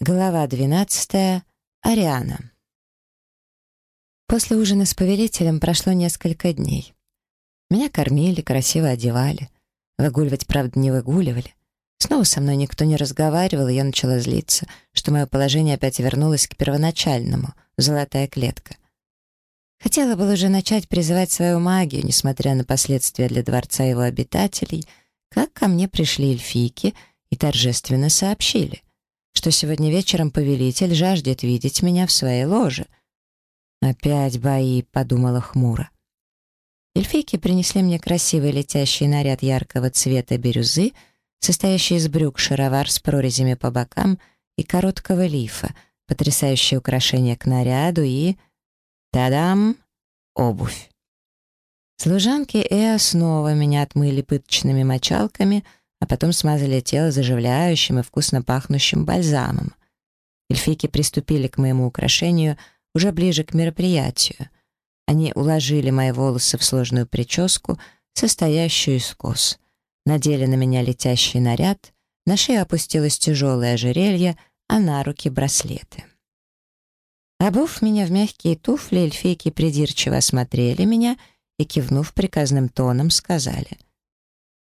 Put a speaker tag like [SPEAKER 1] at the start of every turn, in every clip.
[SPEAKER 1] Глава 12. Ариана. После ужина с повелителем прошло несколько дней. Меня кормили, красиво одевали. Выгуливать, правда, не выгуливали. Снова со мной никто не разговаривал, и я начала злиться, что мое положение опять вернулось к первоначальному — золотая клетка. Хотела было уже начать призывать свою магию, несмотря на последствия для дворца его обитателей, как ко мне пришли эльфийки и торжественно сообщили что сегодня вечером повелитель жаждет видеть меня в своей ложе». «Опять бои», — подумала хмуро. Эльфийки принесли мне красивый летящий наряд яркого цвета бирюзы, состоящий из брюк шаровар с прорезями по бокам и короткого лифа, потрясающее украшение к наряду и... Та-дам! Обувь. Служанки Эа снова меня отмыли пыточными мочалками — а потом смазали тело заживляющим и вкусно пахнущим бальзамом. Эльфийки приступили к моему украшению уже ближе к мероприятию. Они уложили мои волосы в сложную прическу, состоящую из кос. Надели на меня летящий наряд, на шею опустилось тяжелое ожерелье, а на руки браслеты. Обув меня в мягкие туфли, эльфийки придирчиво осмотрели меня и, кивнув приказным тоном, сказали —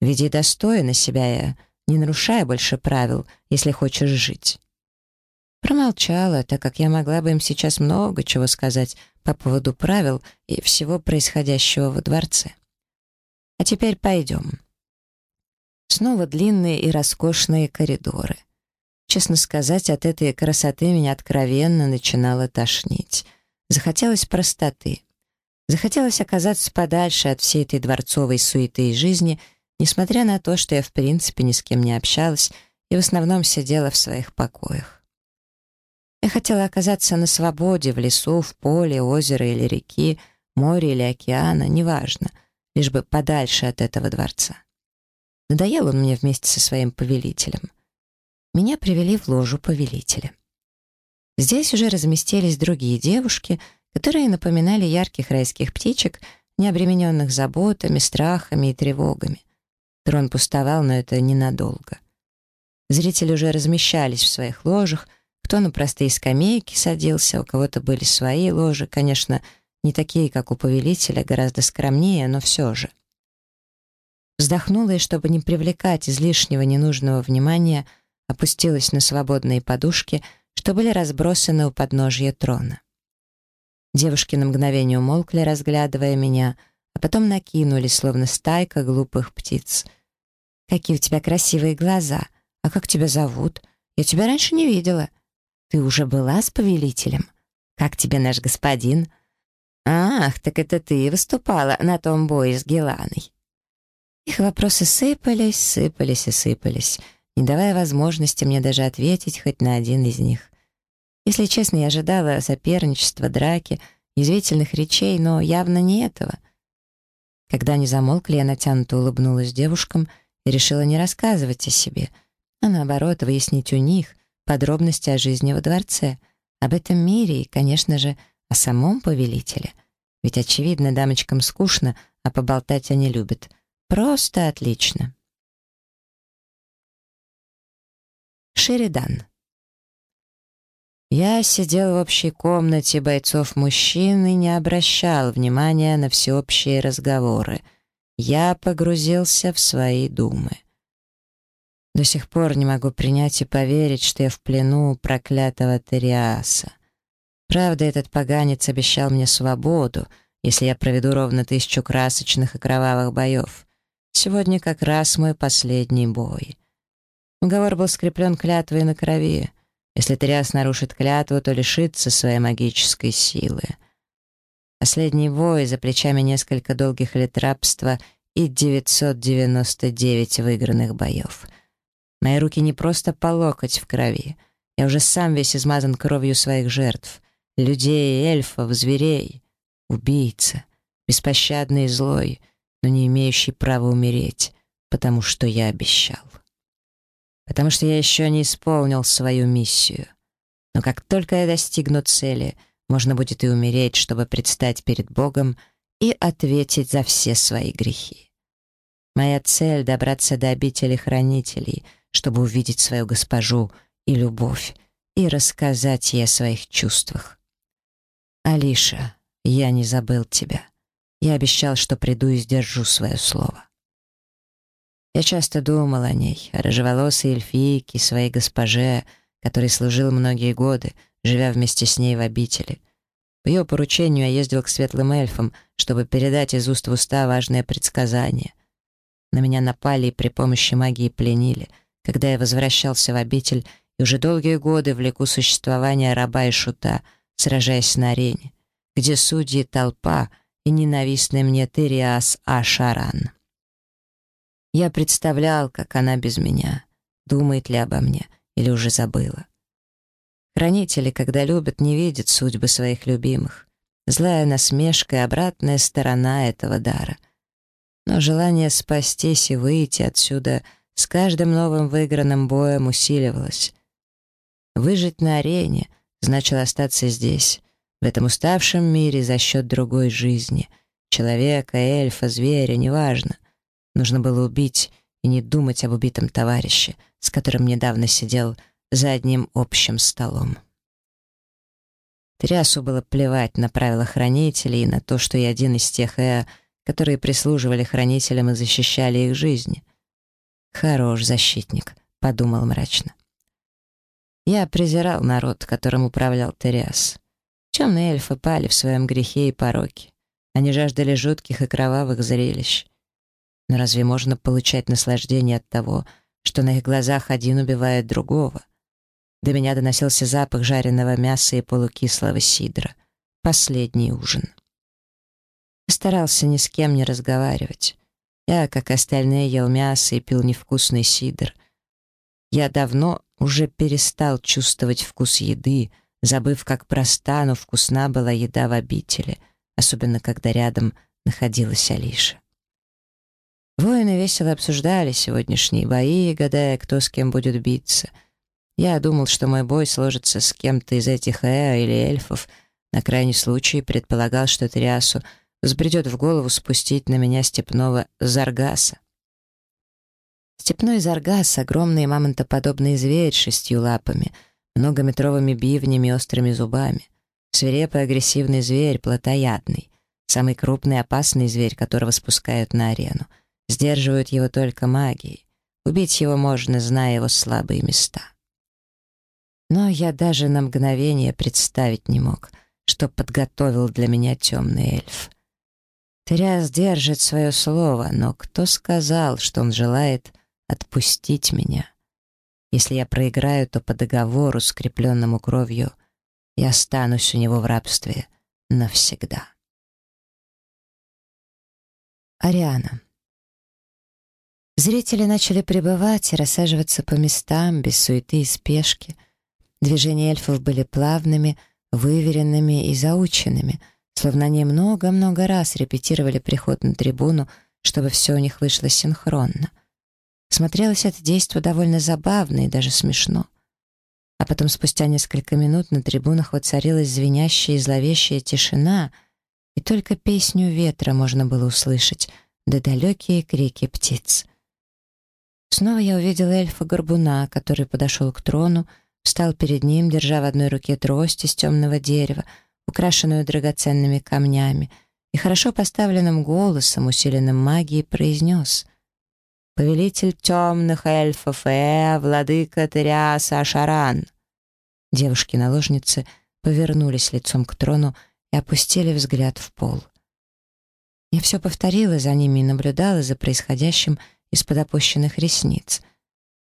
[SPEAKER 1] Веди достойно себя, я, не нарушая больше правил, если хочешь жить». Промолчала, так как я могла бы им сейчас много чего сказать по поводу правил и всего происходящего во дворце. А теперь пойдем. Снова длинные и роскошные коридоры. Честно сказать, от этой красоты меня откровенно начинало тошнить. Захотелось простоты. Захотелось оказаться подальше от всей этой дворцовой суеты и жизни — Несмотря на то, что я в принципе ни с кем не общалась и в основном сидела в своих покоях. Я хотела оказаться на свободе, в лесу, в поле, озера или реки, море или океана, неважно, лишь бы подальше от этого дворца. Надоел он мне вместе со своим повелителем. Меня привели в ложу повелителя. Здесь уже разместились другие девушки, которые напоминали ярких райских птичек, не обремененных заботами, страхами и тревогами. Трон пустовал, но это ненадолго. Зрители уже размещались в своих ложах, кто на простые скамейки садился, у кого-то были свои ложи, конечно, не такие, как у повелителя, гораздо скромнее, но все же. Вздохнула и, чтобы не привлекать излишнего ненужного внимания, опустилась на свободные подушки, что были разбросаны у подножья трона. Девушки на мгновение умолкли, разглядывая меня, а потом накинули, словно стайка глупых птиц — Какие у тебя красивые глаза! А как тебя зовут? Я тебя раньше не видела. Ты уже была с повелителем? Как тебе наш господин? Ах, так это ты выступала на том бое с Геланой. Их вопросы сыпались, сыпались и сыпались, не давая возможности мне даже ответить хоть на один из них. Если честно, я ожидала соперничества, драки, язвительных речей, но явно не этого. Когда они замолкли, я натянуто улыбнулась девушкам — и решила не рассказывать о себе, а наоборот выяснить у них подробности о жизни во дворце, об этом мире и, конечно же, о самом повелителе. Ведь, очевидно, дамочкам скучно, а поболтать они любят. Просто отлично. Шеридан. Я сидел в общей комнате бойцов мужчин и не обращал внимания на всеобщие разговоры — я погрузился в свои думы. До сих пор не могу принять и поверить, что я в плену проклятого Териаса. Правда, этот поганец обещал мне свободу, если я проведу ровно тысячу красочных и кровавых боев. Сегодня как раз мой последний бой. Уговор был скреплен клятвой на крови. Если Териас нарушит клятву, то лишится своей магической силы а средний вой за плечами несколько долгих лет рабства и 999 выигранных боев. Мои руки не просто по локоть в крови. Я уже сам весь измазан кровью своих жертв. Людей, эльфов, зверей. Убийца. Беспощадный и злой, но не имеющий права умереть, потому что я обещал. Потому что я еще не исполнил свою миссию. Но как только я достигну цели — можно будет и умереть, чтобы предстать перед Богом и ответить за все свои грехи. Моя цель — добраться до обители хранителей, чтобы увидеть свою госпожу и любовь, и рассказать ей о своих чувствах. «Алиша, я не забыл тебя. Я обещал, что приду и сдержу свое слово». Я часто думал о ней, о рыжеволосой эльфийке, своей госпоже, которой служил многие годы — живя вместе с ней в обители. По ее поручению я ездил к светлым эльфам, чтобы передать из уст в уста важное предсказание. На меня напали и при помощи магии пленили, когда я возвращался в обитель и уже долгие годы влеку существование раба и шута, сражаясь на арене, где судьи толпа и ненавистный мне Тириас Ашаран. Я представлял, как она без меня, думает ли обо мне или уже забыла. Хранители, когда любят, не видят судьбы своих любимых. Злая насмешка и обратная сторона этого дара. Но желание спастись и выйти отсюда с каждым новым выигранным боем усиливалось. Выжить на арене значило остаться здесь, в этом уставшем мире за счет другой жизни. Человека, эльфа, зверя, неважно. Нужно было убить и не думать об убитом товарище, с которым недавно сидел за одним общим столом. Трясу было плевать на правила хранителей и на то, что я один из тех Эа, которые прислуживали хранителям и защищали их жизни. «Хорош защитник», — подумал мрачно. Я презирал народ, которым управлял Териас. Темные эльфы пали в своем грехе и пороке. Они жаждали жутких и кровавых зрелищ. Но разве можно получать наслаждение от того, что на их глазах один убивает другого — до меня доносился запах жареного мяса и полукислого сидра. Последний ужин. Старался ни с кем не разговаривать. Я, как остальные, ел мясо и пил невкусный сидр. Я давно уже перестал чувствовать вкус еды, забыв, как проста, но вкусна была еда в обители, особенно когда рядом находилась Алиша. Воины весело обсуждали сегодняшние бои, гадая, кто с кем будет биться — я думал, что мой бой сложится с кем-то из этих Эа или эльфов. На крайний случай предполагал, что Триасу взбредет в голову спустить на меня степного Заргаса. Степной Заргас — огромный мамонтоподобный зверь с шестью лапами, многометровыми бивнями и острыми зубами. Свирепый агрессивный зверь, плотоядный. Самый крупный опасный зверь, которого спускают на арену. Сдерживают его только магией. Убить его можно, зная его слабые места. Но я даже на мгновение представить не мог, что подготовил для меня темный эльф. Тряс держит свое слово, но кто сказал, что он желает отпустить меня? Если я проиграю, то по договору, скрепленному кровью, я останусь у него в рабстве навсегда. Ариана. Зрители начали прибывать и рассаживаться по местам без суеты и спешки — Движения эльфов были плавными, выверенными и заученными, словно они много-много раз репетировали приход на трибуну, чтобы все у них вышло синхронно. Смотрелось это действо довольно забавно и даже смешно. А потом, спустя несколько минут, на трибунах воцарилась звенящая и зловещая тишина, и только песню ветра можно было услышать, да далекие крики птиц. Снова я увидела эльфа-горбуна, который подошел к трону, Встал перед ним, держа в одной руке трость из темного дерева, украшенную драгоценными камнями, и хорошо поставленным голосом, усиленным магией, произнес «Повелитель темных эльфов Э, владыка Тыриаса Ашаран». Девушки-наложницы повернулись лицом к трону и опустили взгляд в пол. Я все повторила за ними и наблюдала за происходящим из-под опущенных ресниц.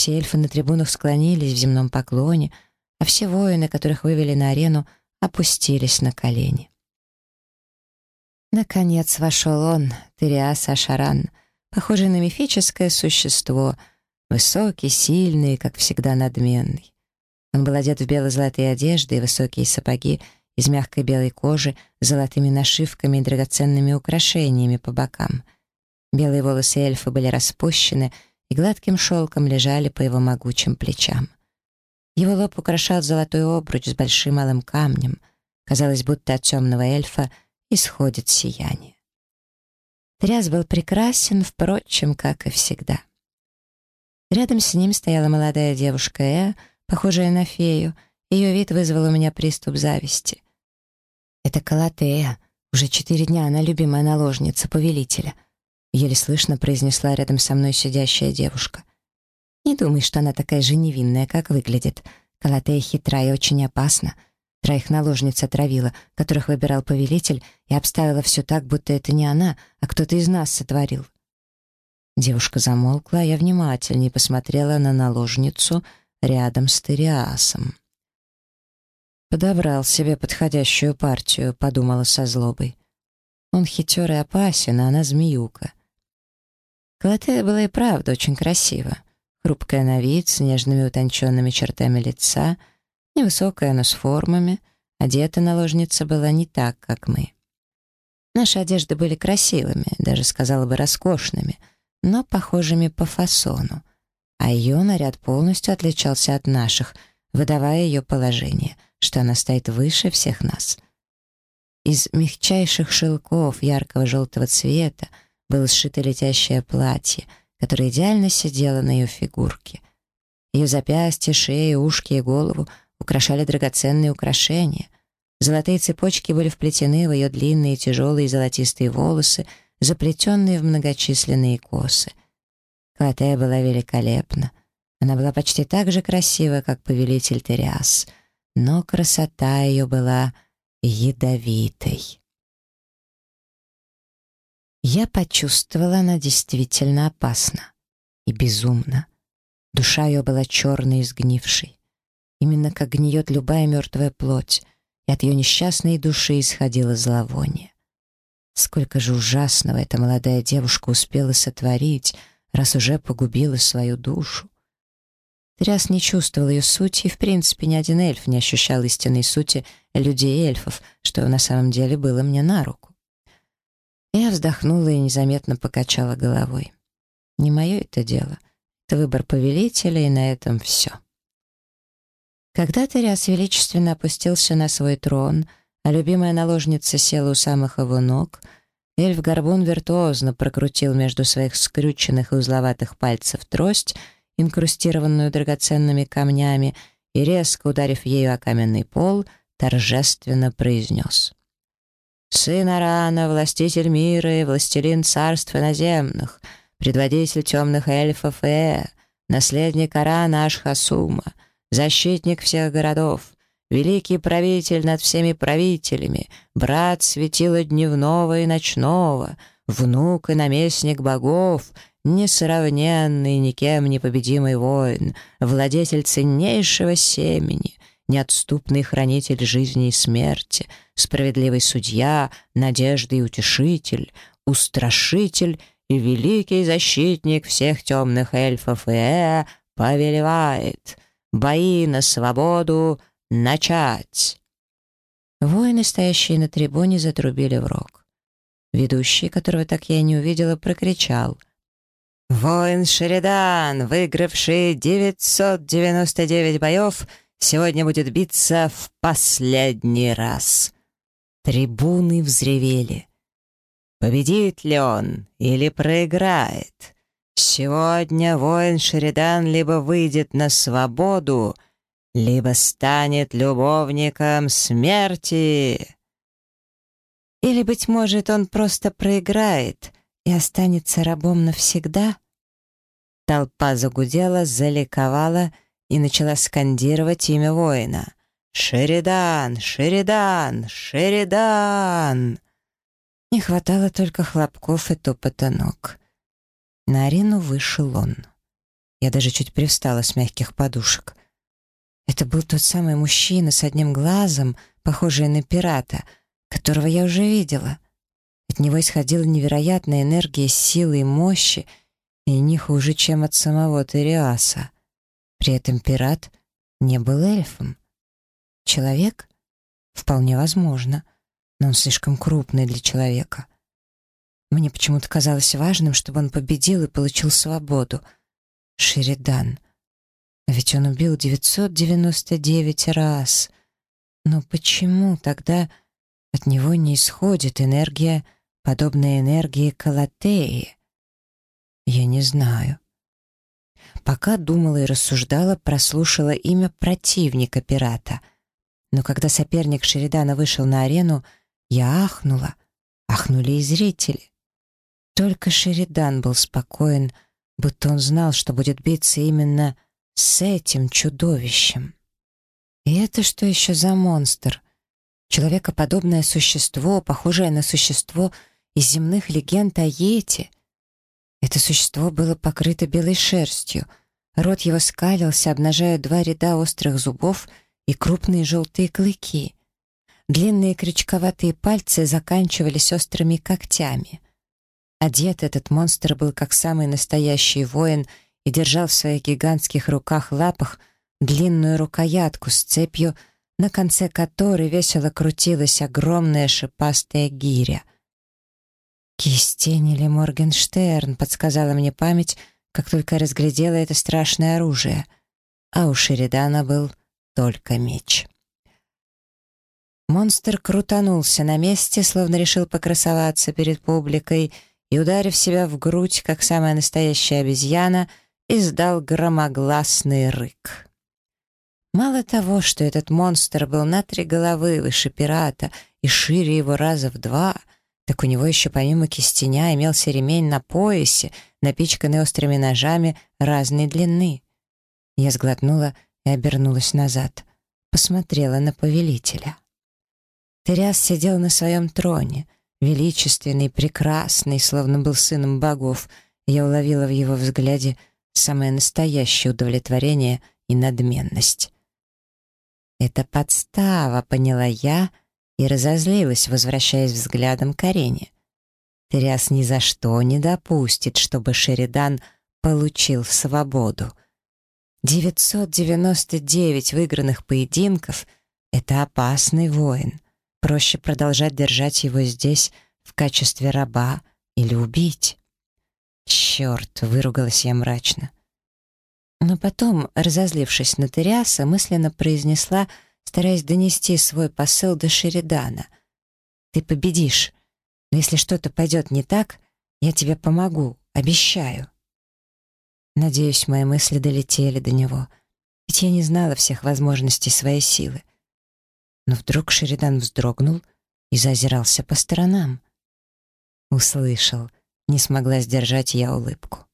[SPEAKER 1] Все эльфы на трибунах склонились в земном поклоне, а все воины, которых вывели на арену, опустились на колени. Наконец вошел он, Тириас Ашаран, похожий на мифическое существо, высокий, сильный, как всегда надменный. Он был одет в бело-золотые одежды и высокие сапоги из мягкой белой кожи с золотыми нашивками и драгоценными украшениями по бокам. Белые волосы эльфа были распущены — и гладким шелком лежали по его могучим плечам. Его лоб украшал золотой обруч с большим алым камнем. Казалось, будто от темного эльфа исходит сияние. Тряс был прекрасен, впрочем, как и всегда. Рядом с ним стояла молодая девушка Э, похожая на фею. Ее вид вызвал у меня приступ зависти. «Это Калатея. Э. Уже четыре дня она любимая наложница повелителя», Еле слышно произнесла рядом со мной сидящая девушка. «Не думай, что она такая же невинная, как выглядит. Калатея хитрая, и очень опасна. Троих наложниц отравила, которых выбирал повелитель, и обставила все так, будто это не она, а кто-то из нас сотворил». Девушка замолкла, а я внимательнее посмотрела на наложницу рядом с Териасом. «Подобрал себе подходящую партию», — подумала со злобой. «Он хитер и опасен, а она змеюка. Кватэ была и правда очень красива, Хрупкая на вид, с нежными утонченными чертами лица, невысокая, но с формами. Одета наложница была не так, как мы. Наши одежды были красивыми, даже, сказала бы, роскошными, но похожими по фасону. А ее наряд полностью отличался от наших, выдавая ее положение, что она стоит выше всех нас. Из мягчайших шелков яркого желтого цвета было сшито летящее платье, которое идеально сидело на ее фигурке. Ее запястья, шею, ушки и голову украшали драгоценные украшения. Золотые цепочки были вплетены в ее длинные, тяжелые золотистые волосы, заплетенные в многочисленные косы. Клотея была великолепна. Она была почти так же красива, как повелитель Териас, но красота ее была ядовитой. Я почувствовала, она действительно опасна и безумна. Душа ее была черной и сгнившей. Именно как гниет любая мертвая плоть, и от ее несчастной души исходило зловоние. Сколько же ужасного эта молодая девушка успела сотворить, раз уже погубила свою душу. Тряс не чувствовал ее сути, и в принципе ни один эльф не ощущал истинной сути людей эльфов, что на самом деле было мне на руку. Я вздохнула и незаметно покачала головой. «Не мое это дело. Это выбор повелителя, и на этом все». Когда Тариас величественно опустился на свой трон, а любимая наложница села у самых его ног, эльф-горбун виртуозно прокрутил между своих скрюченных и узловатых пальцев трость, инкрустированную драгоценными камнями, и, резко ударив ею о каменный пол, торжественно произнес — Сын Арана, властитель мира и властелин царств наземных, предводитель темных эльфов Э, наследник Арана Ашхасума, защитник всех городов, великий правитель над всеми правителями, брат светила дневного и ночного, внук и наместник богов, несравненный никем непобедимый воин, владетель ценнейшего семени, неотступный хранитель жизни и смерти, справедливый судья, надежда и утешитель, устрашитель и великий защитник всех темных эльфов и э, повелевает. Бои на свободу начать!» Воины, стоящие на трибуне, затрубили в рог. Ведущий, которого так я и не увидела, прокричал — Воин Шеридан, выигравший 999 боев Сегодня будет биться в последний раз. Трибуны взревели. Победит ли он или проиграет? Сегодня воин Шеридан либо выйдет на свободу, либо станет любовником смерти. Или, быть может, он просто проиграет и останется рабом навсегда? Толпа загудела, заликовала и начала скандировать имя воина. «Шеридан! Шеридан! Шеридан!» Не хватало только хлопков и топота ног. На арену вышел он. Я даже чуть привстала с мягких подушек. Это был тот самый мужчина с одним глазом, похожий на пирата, которого я уже видела. От него исходила невероятная энергия силы и мощи, и не хуже, чем от самого Териаса. При этом пират не был эльфом. Человек? Вполне возможно, но он слишком крупный для человека. Мне почему-то казалось важным, чтобы он победил и получил свободу. Шеридан. Ведь он убил 999 раз. Но почему тогда от него не исходит энергия, подобная энергии Калатеи? Я не знаю пока думала и рассуждала, прослушала имя противника пирата. Но когда соперник Шеридана вышел на арену, я ахнула. Ахнули и зрители. Только Шеридан был спокоен, будто он знал, что будет биться именно с этим чудовищем. И это что еще за монстр? Человекоподобное существо, похожее на существо из земных легенд о Йете. Это существо было покрыто белой шерстью — Рот его скалился, обнажая два ряда острых зубов и крупные желтые клыки. Длинные крючковатые пальцы заканчивались острыми когтями. Одет этот монстр был как самый настоящий воин и держал в своих гигантских руках-лапах длинную рукоятку с цепью, на конце которой весело крутилась огромная шипастая гиря. «Кистень или Моргенштерн», — подсказала мне память — как только разглядела это страшное оружие, а у Шеридана был только меч. Монстр крутанулся на месте, словно решил покрасоваться перед публикой и, ударив себя в грудь, как самая настоящая обезьяна, издал громогласный рык. Мало того, что этот монстр был на три головы выше пирата и шире его раза в два — так у него еще помимо кистеня имелся ремень на поясе, напичканный острыми ножами разной длины. Я сглотнула и обернулась назад. Посмотрела на повелителя. Теряс сидел на своем троне, величественный, прекрасный, словно был сыном богов. Я уловила в его взгляде самое настоящее удовлетворение и надменность. «Это подстава», — поняла я, и разозлилась, возвращаясь взглядом к арене. Тряс ни за что не допустит, чтобы Шеридан получил свободу. 999 выигранных поединков — это опасный воин. Проще продолжать держать его здесь в качестве раба или убить. «Черт!» — выругалась я мрачно. Но потом, разозлившись на Териаса, мысленно произнесла — стараясь донести свой посыл до Шеридана. «Ты победишь, но если что-то пойдет не так, я тебе помогу, обещаю». Надеюсь, мои мысли долетели до него, ведь я не знала всех возможностей своей силы. Но вдруг Шеридан вздрогнул и зазирался по сторонам. Услышал, не смогла сдержать я улыбку.